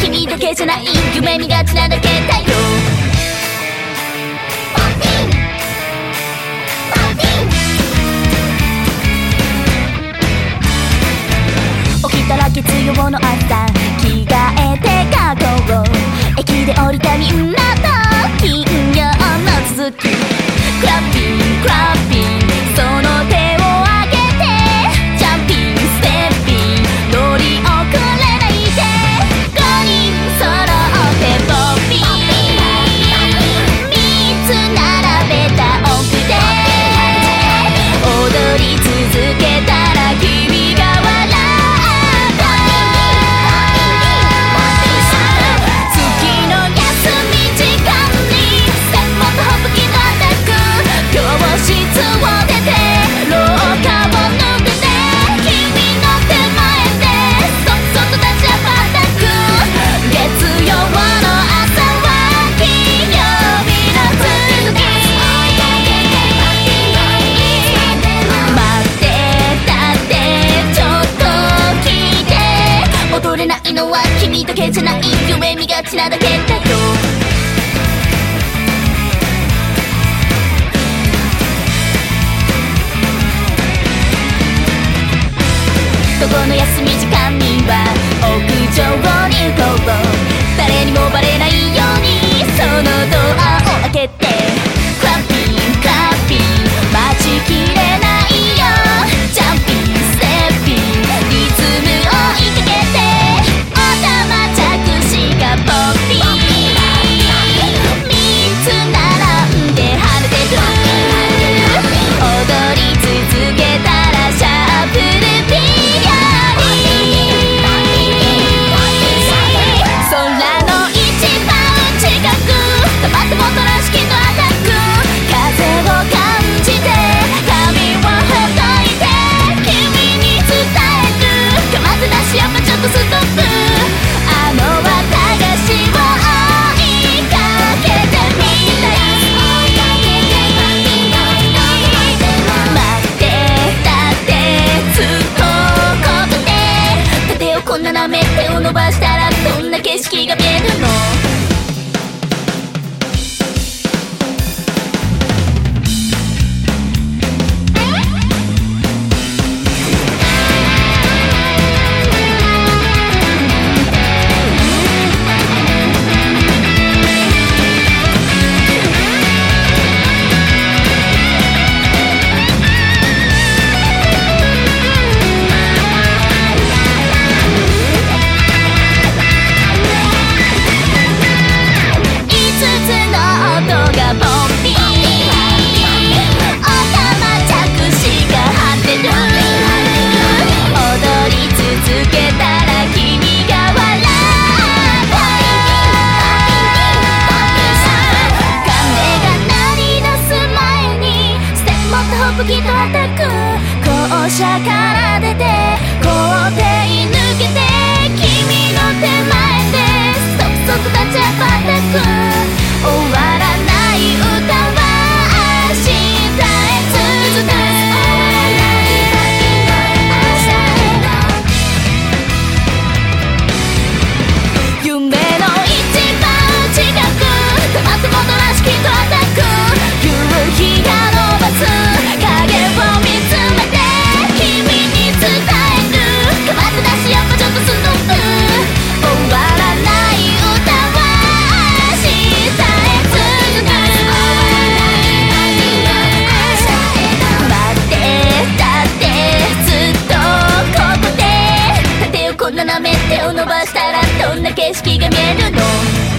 君だけじゃない夢見がちなだけだよ。起きたら月曜の朝着替えて学校駅で降りたみんなと金曜の続きクラッピン。クラッピン。その手のは君だけじゃない夢見がちなだけだよ。どこの休み時間には屋上に行こう。誰にもバレないようにそのドアを開けて。斜め手を伸ばしたらどんな景色が見えるのき叩く校舎から出てこんな舐め手を伸ばしたらどんな景色が見えるの？